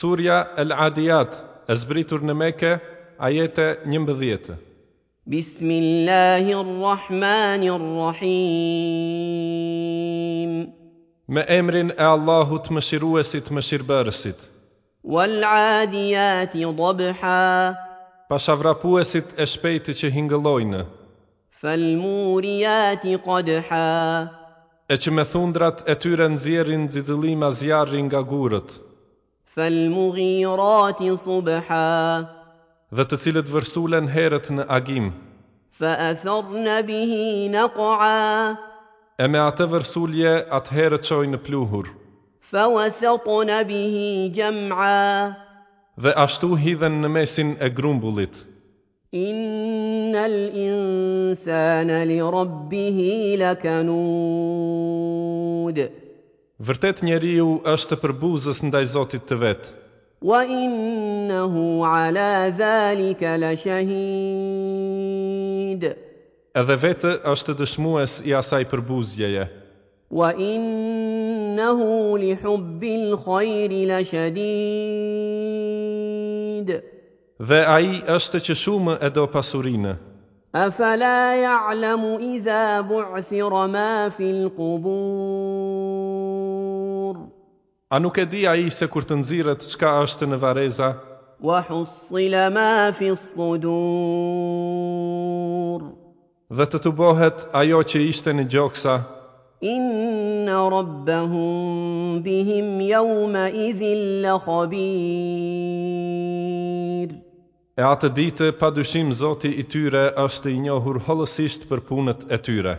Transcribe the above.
Surja El Adiyat, e zbritur në Mekë, ajete 11. Bismillahirrahmanirrahim. Me emrin e Allahut Mëshiruesit Mëshirbërësit. Wal Adiyat dhabha. Pashavrapuesit e shpejtë që hingëllojnë. Fal Muriyat qadha. E që me thundrat e tyre nxjerrin zizëlima zjarri nga gurët. فالمغيرات صبحا dhe të cilët vërsulen herët në agim. Fa athar në bihi në koa, e me atë vërsulje atë herët qoj në pluhur. Fa wasat në bihi gjemra, dhe ashtu hidhen në mesin e grumbullit. Innal insana li rabbihi Vërtet njeriu është përbuzës buzës ndaj Zotit të vet. Wa innahu ala zalika la shahid. Edhe vetë është dëshmues i asaj përbuzjeje. Wa innahu li hubbil khairi la shadid. Dhe ai është që shumë e do pasurinë. Afala ja'lamu idha bu'thira ma fil qubur. A nuk e di ai se kur të nxirret çka është në vareza? Wa husila ma fi sudur. Dhe të të bohet ajo që ishte në gjoksa. Inna rabbahum bihim jaume idhin lë khabir. E atë ditë, pa dyshim, Zoti i tyre është i njohur holësisht për punët e tyre.